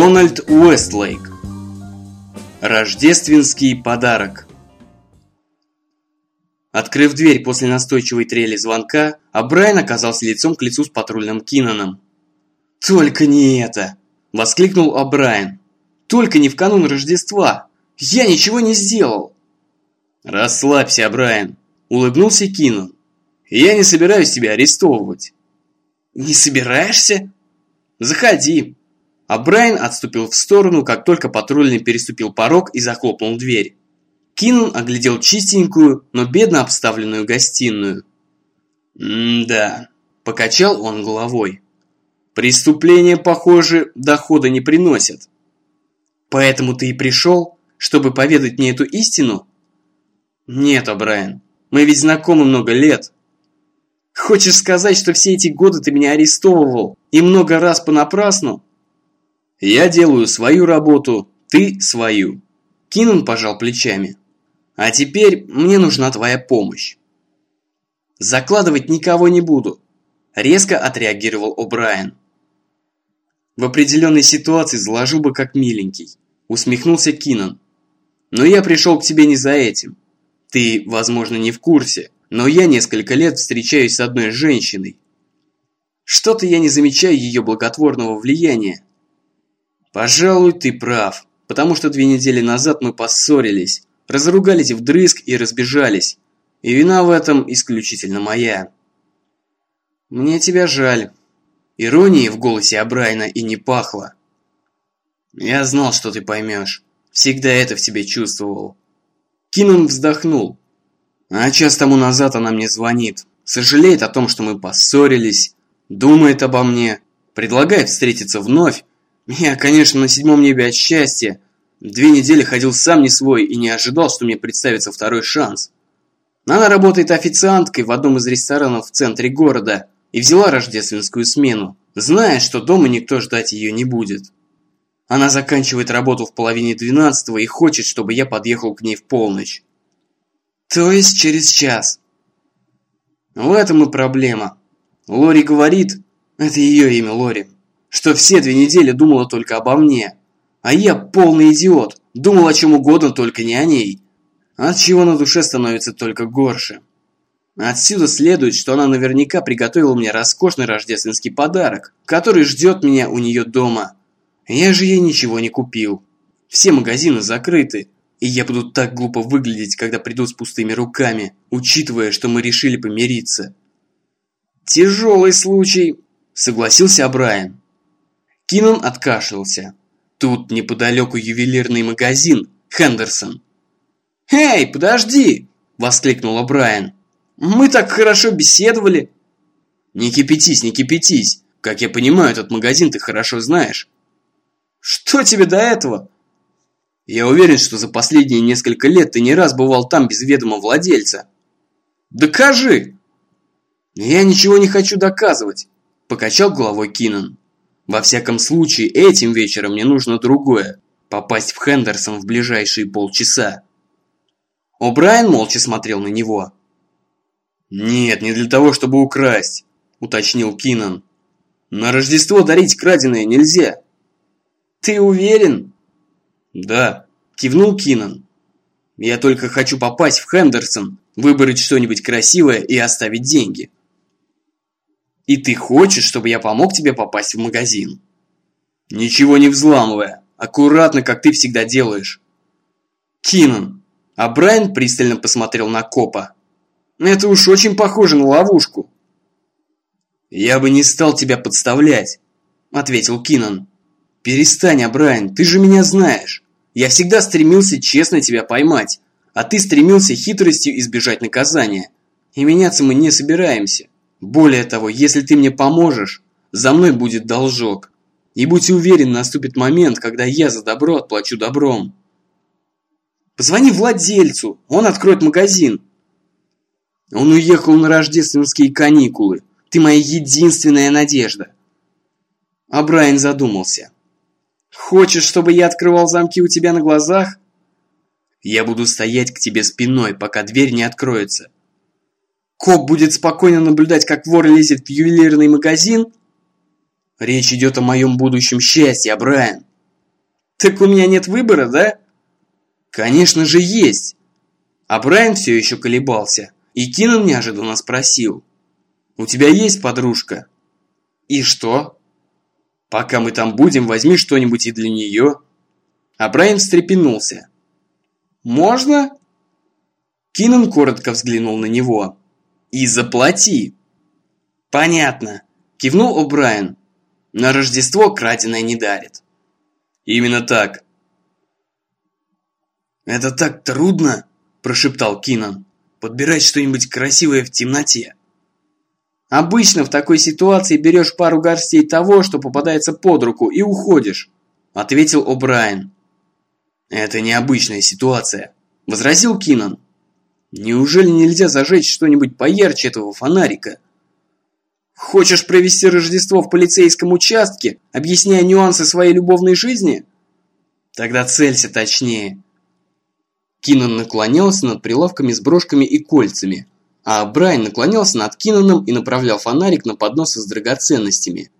Дональд Уэстлейк. Рождественский подарок. Открыв дверь после настойчивой трели звонка, Абрайан оказался лицом к лицу с патрульным Кинаном. «Только не это!» – воскликнул Абрайан. «Только не в канун Рождества! Я ничего не сделал!» «Расслабься, Абрайан!» – улыбнулся Кинан. «Я не собираюсь тебя арестовывать». «Не собираешься?» «Заходи!» А Брайан отступил в сторону, как только патрульный переступил порог и захлопнул дверь. Киннон оглядел чистенькую, но бедно обставленную гостиную. «М-да», – покачал он головой. «Преступления, похоже, дохода не приносят». «Поэтому ты и пришел, чтобы поведать мне эту истину?» «Нет, О'Брайен, мы ведь знакомы много лет». «Хочешь сказать, что все эти годы ты меня арестовывал и много раз понапрасну?» Я делаю свою работу, ты свою. Кинун пожал плечами. А теперь мне нужна твоя помощь. Закладывать никого не буду. Резко отреагировал О'Брайен. В определенной ситуации заложил бы как миленький. Усмехнулся Кинан. Но я пришел к тебе не за этим. Ты, возможно, не в курсе, но я несколько лет встречаюсь с одной женщиной. Что-то я не замечаю ее благотворного влияния. Пожалуй, ты прав, потому что две недели назад мы поссорились, разругались вдрызг и разбежались. И вина в этом исключительно моя. Мне тебя жаль. Иронии в голосе Абрайна и не пахло. Я знал, что ты поймешь. Всегда это в тебе чувствовал. Кинун вздохнул. А час тому назад она мне звонит. Сожалеет о том, что мы поссорились. Думает обо мне. Предлагает встретиться вновь я, конечно, на седьмом небе от счастья. Две недели ходил сам не свой и не ожидал, что мне представится второй шанс. Она работает официанткой в одном из ресторанов в центре города и взяла рождественскую смену, зная, что дома никто ждать ее не будет. Она заканчивает работу в половине двенадцатого и хочет, чтобы я подъехал к ней в полночь. То есть через час. В этом и проблема. Лори говорит, это ее имя Лори, что все две недели думала только обо мне. А я полный идиот, думал о чем угодно, только не о ней. От чего на душе становится только горше. Отсюда следует, что она наверняка приготовила мне роскошный рождественский подарок, который ждет меня у нее дома. Я же ей ничего не купил. Все магазины закрыты, и я буду так глупо выглядеть, когда приду с пустыми руками, учитывая, что мы решили помириться. «Тяжелый случай», — согласился Брайан. Кинан откашлялся. Тут неподалеку ювелирный магазин, Хендерсон. «Эй, подожди!» – воскликнула Брайан. «Мы так хорошо беседовали!» «Не кипятись, не кипятись! Как я понимаю, этот магазин ты хорошо знаешь!» «Что тебе до этого?» «Я уверен, что за последние несколько лет ты не раз бывал там без ведома владельца!» «Докажи!» «Я ничего не хочу доказывать!» – покачал головой Кинан. Во всяком случае, этим вечером мне нужно другое – попасть в Хендерсон в ближайшие полчаса. О'Брайен молча смотрел на него. «Нет, не для того, чтобы украсть», – уточнил Кинан. «На Рождество дарить краденое нельзя». «Ты уверен?» «Да», – кивнул Кинан. «Я только хочу попасть в Хендерсон, выбрать что-нибудь красивое и оставить деньги». И ты хочешь, чтобы я помог тебе попасть в магазин? Ничего не взламывая, аккуратно, как ты всегда делаешь. Кинан. А Брайан пристально посмотрел на копа. Это уж очень похоже на ловушку. Я бы не стал тебя подставлять, ответил Кинан. Перестань, Абрайан, ты же меня знаешь. Я всегда стремился честно тебя поймать, а ты стремился хитростью избежать наказания. И меняться мы не собираемся. Более того, если ты мне поможешь, за мной будет должок. И будь уверен, наступит момент, когда я за добро отплачу добром. Позвони владельцу, он откроет магазин. Он уехал на рождественские каникулы. Ты моя единственная надежда. А Брайан задумался. Хочешь, чтобы я открывал замки у тебя на глазах? Я буду стоять к тебе спиной, пока дверь не откроется. Коп будет спокойно наблюдать, как вор лезет в ювелирный магазин? Речь идет о моем будущем счастье, Брайан. Так у меня нет выбора, да? Конечно же есть. А Брайан все еще колебался. И Кинан неожиданно спросил. У тебя есть подружка? И что? Пока мы там будем, возьми что-нибудь и для нее. А Брайан встрепенулся. Можно? Кинан коротко взглянул на него. И заплати. Понятно. Кивнул О'Брайен. На Рождество краденое не дарит. Именно так. Это так трудно, прошептал Кинан. Подбирать что-нибудь красивое в темноте. Обычно в такой ситуации берешь пару горстей того, что попадается под руку, и уходишь, ответил О'Брайен. Это необычная ситуация, возразил Кинан. Неужели нельзя зажечь что-нибудь поярче этого фонарика? Хочешь провести Рождество в полицейском участке, объясняя нюансы своей любовной жизни? Тогда целься точнее. Кинан наклонялся над прилавками с брошками и кольцами, а Брайан наклонялся над Кинаном и направлял фонарик на подносы с драгоценностями.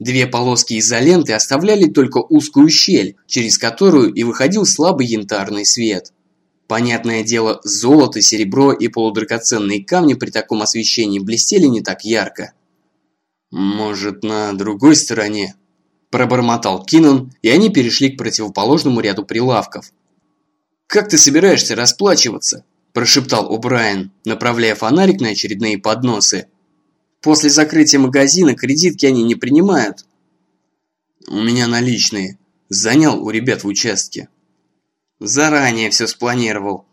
Две полоски изоленты оставляли только узкую щель, через которую и выходил слабый янтарный свет. Понятное дело, золото, серебро и полудрагоценные камни при таком освещении блестели не так ярко. «Может, на другой стороне?» Пробормотал Кинан, и они перешли к противоположному ряду прилавков. «Как ты собираешься расплачиваться?» Прошептал О'Брайен, направляя фонарик на очередные подносы. «После закрытия магазина кредитки они не принимают». «У меня наличные. Занял у ребят в участке». «Заранее все спланировал».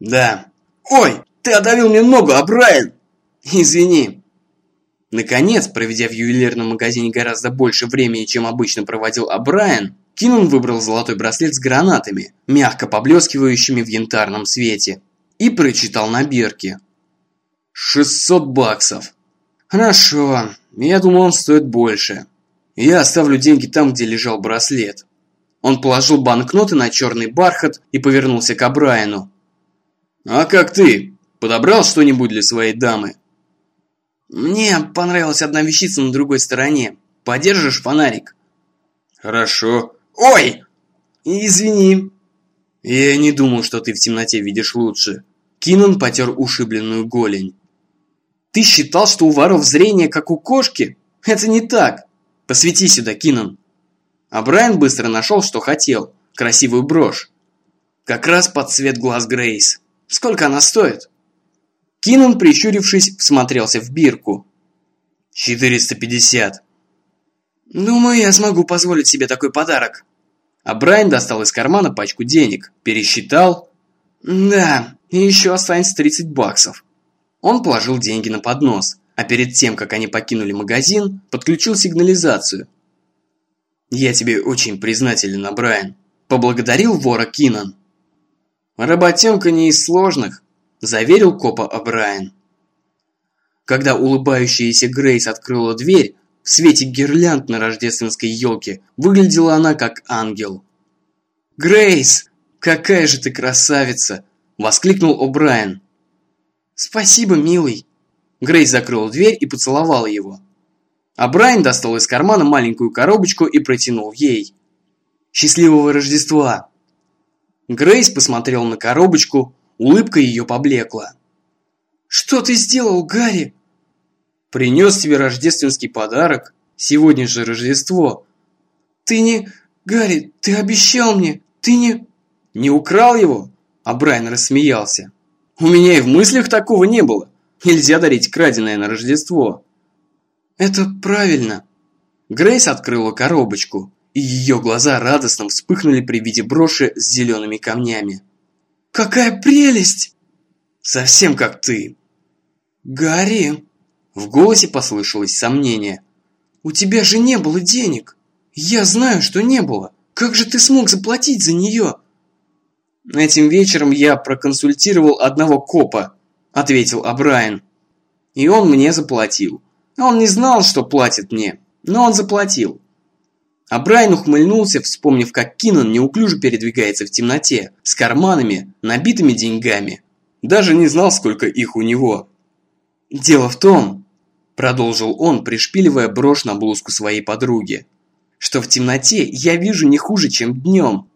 «Да». «Ой, ты отдавил мне ногу, О'Брайен!» «Извини». Наконец, проведя в ювелирном магазине гораздо больше времени, чем обычно проводил Абрайан, Кинун выбрал золотой браслет с гранатами, мягко поблескивающими в янтарном свете, и прочитал на бирке. «600 баксов». «Хорошо, я думал, он стоит больше. Я оставлю деньги там, где лежал браслет». Он положил банкноты на черный бархат и повернулся к Абрайану. «А как ты? Подобрал что-нибудь для своей дамы?» «Мне понравилась одна вещица на другой стороне. Подержишь фонарик?» «Хорошо». «Ой!» «Извини». «Я не думал, что ты в темноте видишь лучше». Кинан потер ушибленную голень. «Ты считал, что у воров зрение, как у кошки? Это не так. Посвети сюда, Кинан». А Брайан быстро нашел, что хотел. Красивую брошь. Как раз под цвет глаз Грейс. Сколько она стоит? Кинан, прищурившись, всмотрелся в бирку. «450». «Думаю, я смогу позволить себе такой подарок». А Брайан достал из кармана пачку денег, пересчитал. «Да, и еще останется 30 баксов». Он положил деньги на поднос, а перед тем, как они покинули магазин, подключил сигнализацию. «Я тебе очень признателен, Брайан», – поблагодарил вора Кинан. «Работенка не из сложных», заверил копа О'Брайен. Когда улыбающаяся Грейс открыла дверь, в свете гирлянд на рождественской елке выглядела она как ангел. «Грейс, какая же ты красавица!» – воскликнул О'Брайен. «Спасибо, милый!» Грейс закрыла дверь и поцеловала его. А Брайан достал из кармана маленькую коробочку и протянул ей. «Счастливого Рождества!» Грейс посмотрел на коробочку, Улыбка ее поблекла. «Что ты сделал, Гарри?» «Принес тебе рождественский подарок. Сегодня же Рождество». «Ты не... Гарри, ты обещал мне. Ты не...» «Не украл его?» А Брайан рассмеялся. «У меня и в мыслях такого не было. Нельзя дарить краденое на Рождество». «Это правильно». Грейс открыла коробочку, и ее глаза радостно вспыхнули при виде броши с зелеными камнями. Какая прелесть!» «Совсем как ты!» «Гарри!» В голосе послышалось сомнение. «У тебя же не было денег! Я знаю, что не было! Как же ты смог заплатить за нее?» «Этим вечером я проконсультировал одного копа», — ответил Абрайан. «И он мне заплатил. Он не знал, что платит мне, но он заплатил. А Брайан ухмыльнулся, вспомнив, как Кинан неуклюже передвигается в темноте, с карманами, набитыми деньгами. Даже не знал, сколько их у него. «Дело в том», – продолжил он, пришпиливая брошь на блузку своей подруги, что в темноте я вижу не хуже, чем днем.